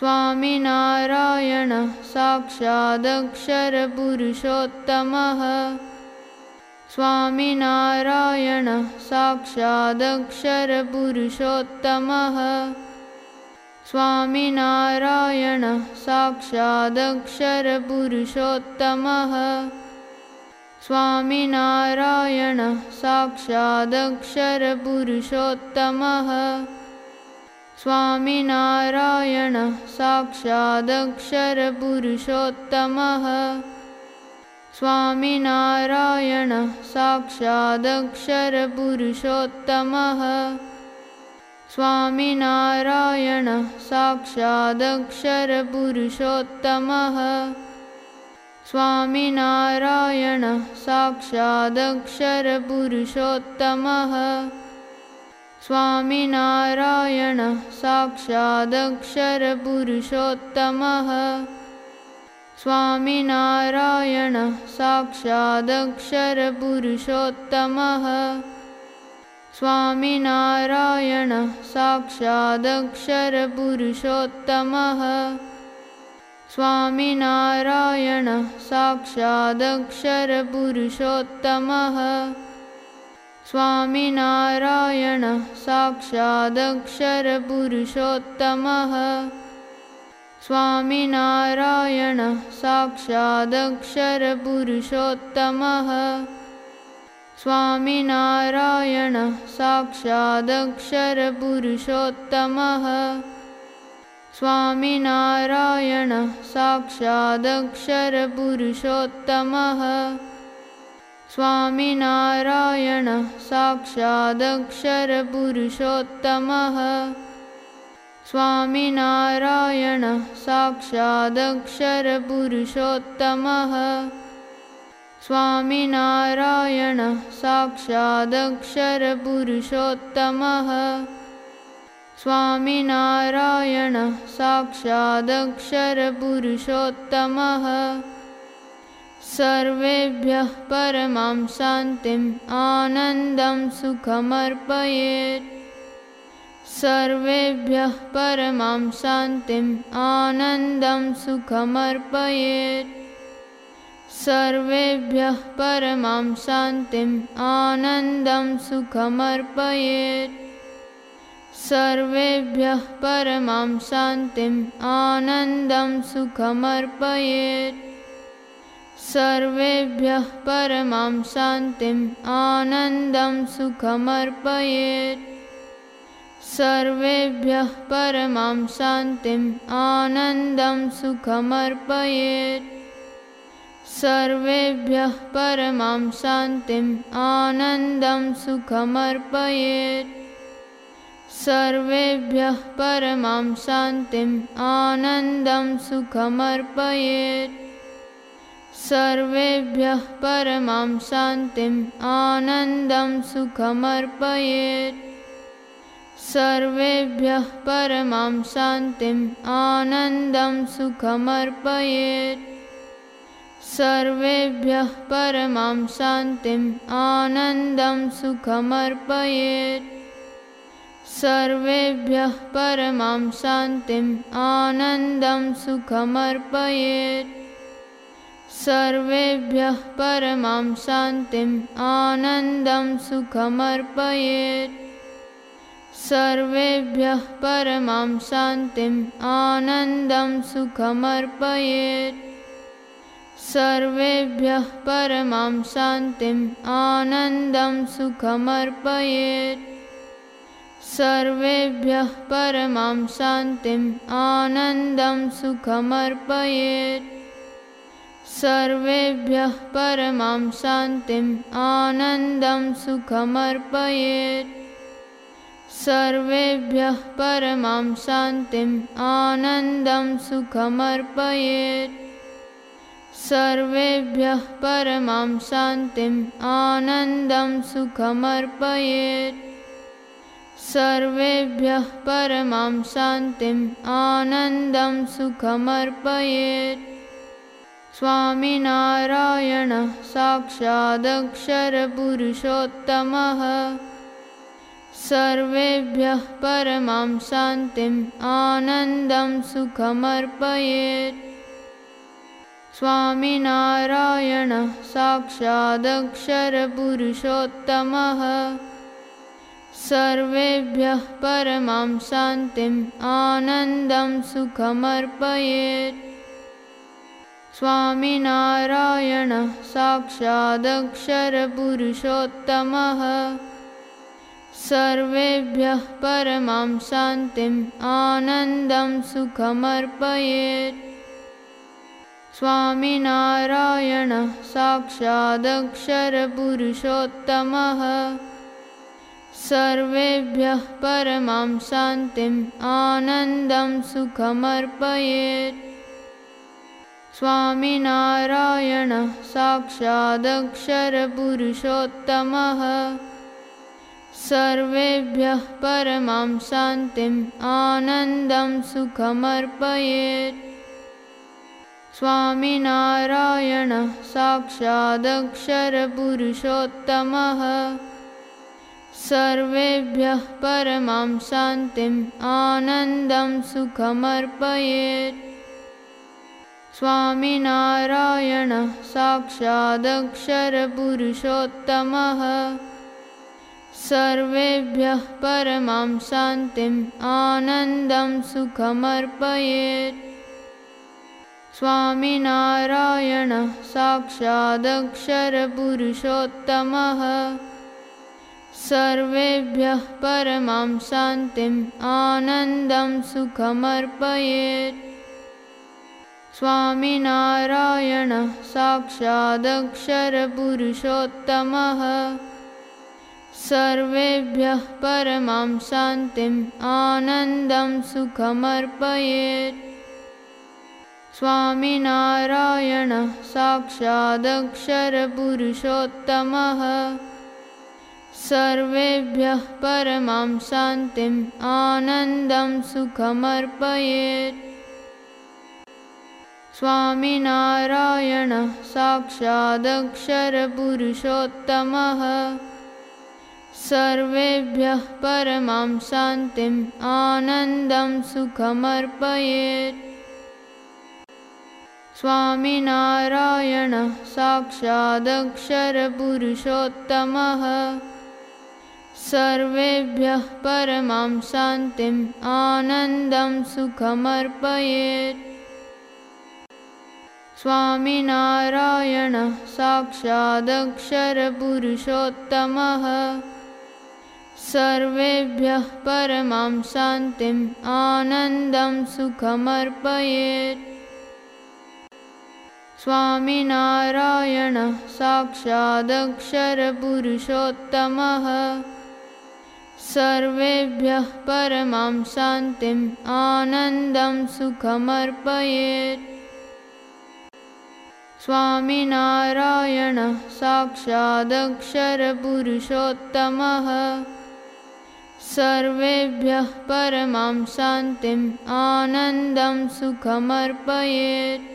स्वामिनारायणः साक्षादक्षरपुरुषोत्तमः। स्वामिनारायणः साक्षादक्षरपुरुषोत्तमः। स्वामिनारायणः साक्षादक्षरपुरुषोत्तमः। स्वामिनारायणः साक्षादक्षरपुरुषोत्तमः स्वामिनारायणः साक्षादक्षरपुरुषोत्तमः। स्वामिनारायणः साक्षादक्षरपुरुषोत्तमः। स्वामिनारायणः साक्षादक्षरपुरुषोत्तमः। स्वामिनारायणः साक्षादक्षरपुरुषोत्तमः स्वामिनारायणः साक्षादक्षरपुरुषोत्तमः। स्वामिनारायणः साक्षादक्षरपुरुषोत्तमः। स्वामिनारायणः साक्षादक्षरपुरुषोत्तमः। स्वामिनारायणः साक्षादक्षरपुरुषोत्तमः स्वामिनारायणः साक्षादक्षरपुरुषोत्तमः। स्वामिनारायणः साक्षादक्षरपुरुषोत्तमः। स्वामिनारायणः साक्षादक्षरपुरुषोत्तमः। स्वामिनारायणः साक्षादक्षरपुरुषोत्तमः स्वामिनारायणः साक्षादक्षरपुरुषोत्तमः। स्वामिनारायणः साक्षादक्षरपुरुषोत्तमः। स्वामिनारायणः साक्षादक्षरपुरुषोत्तमः। स्वामिनारायणः साक्षादक्षरपुरुषोत्तमः सर्वेभ्यः परमां शान्तिम् आनन्दं सुखमर्पयेत्। सर्वेभ्यः परमां शान्तिम् आनन्दं सुखमर्पयेत्। सर्वेभ्यः परमां शान्तिम् आनन्दं सुखमर्पयेत्। सर्वेभ्यः परमां शान्तिम् आनन्दं सुखमर्पयेत् सर्वेभ्यः परमां शान्तिम् आनन्दं सुखमर्पयेत्। सर्वेभ्यः परमां शान्तिम् आनन्दं सुखमर्पयेत्। सर्वेभ्यः परमां शान्तिम् आनन्दं सुखमर्पयेत्। सर्वेभ्यः परमां शान्तिम् आनन्दं सुखमर्पयेत् सर्वेभ्यः परमां शान्तिम् आनन्दं सुखमर्पयेत्। सर्वेभ्यः परमां शान्तिम् आनन्दं सुखमर्पयेत्। सर्वेभ्यः परमां शान्तिम् आनन्दं सुखमर्पयेत्। सर्वेभ्यः परमां शान्तिम् आनन्दं सुखमर्पयेत् सर्वेभ्यः परमां शान्तिम् आनन्दं सुखमर्पयेत्। सर्वेभ्यः परमां शान्तिम् आनन्दं सुखमर्पयेत्। सर्वेभ्यः परमां शान्तिम् आनन्दं सुखमर्पयेत्। सर्वेभ्यः परमां शान्तिम् आनन्दं सुखमर्पयेत् सर्वेभ्यः परमां शान्तिम् आनन्दं सुखमर्पयेत्। सर्वेभ्यः परमां शान्तिम् आनन्दं सुखमर्पयेत्। सर्वेभ्यः परमां शान्तिम् आनन्दं सुखमर्पयेत्। सर्वेभ्यः परमां शान्तिम् आनन्दं सुखमर्पयेत् स्वामिनारायणः साक्षादक्षरपुरुषोत्तमः। सर्वेभ्यः परमां शान्तिम् आनन्दं सुखमर्पयेत्। स्वामिनारायणः साक्षादक्षरपुरुषोत्तमः। सर्वेभ्यः परमां शान्तिम् आनन्दं सुखमर्पयेत् स्वामिनारायणः साक्षादक्षरपुरुषोत्तमः। सर्वेभ्यः परमां शान्तिम् आनन्दं सुखमर्पयेत्। स्वामिनारायणः साक्षादक्षरपुरुषोत्तमः। सर्वेभ्यः परमां शान्तिम् आनन्दं सुखमर्पयेत् स्वामिनारायणः साक्षादक्षरपुरुषोत्तमः। सर्वेभ्यः परमां शान्तिम् आनन्दं सुखमर्पयेत्। स्वामिनारायणः साक्षादक्षरपुरुषोत्तमः। सर्वेभ्यः परमां शान्तिम् आनन्दं सुखमर्पयेत् स्वामिनारायणः साक्षादक्षरपुरुषोत्तमः। सर्वेभ्यः परमां शान्तिम् आनन्दं सुखमर्पयेत्। स्वामिनारायणः साक्षादक्षरपुरुषोत्तमः। सर्वेभ्यः परमां शान्तिम् आनन्दं सुखमर्पयेत् स्वामिनारायणः साक्षादक्षरपुरुषोत्तमः। सर्वेभ्यः परमां शान्तिम् आनन्दं सुखमर्पयेत्। स्वामिनारायणः साक्षादक्षरपुरुषोत्तमः। सर्वेभ्यः परमां शान्तिम् आनन्दं सुखमर्पयेत् स्वामिनारायणः साक्षादक्षरपुरुषोत्तमः। सर्वेभ्यः परमां शान्तिम् आनन्दं सुखमर्पयेत्। स्वामिनारायणः साक्षादक्षरपुरुषोत्तमः। सर्वेभ्यः परमां शान्तिम् आनन्दं सुखमर्पयेत् स्वामिनारायणः साक्षादक्षरपुरुषोत्तमः। सर्वेभ्यः परमां शान्तिम् आनन्दं सुखमर्पयेत्। स्वामिनारायणः साक्षादक्षरपुरुषोत्तमः। सर्वेभ्यः परमां शान्तिम् आनन्दं सुखमर्पयेत् स्वामिनारायणः साक्षादक्षरपुरुषोत्तमः। सर्वेभ्यः परमां शान्तिम् आनन्दं सुखमर्पयेत्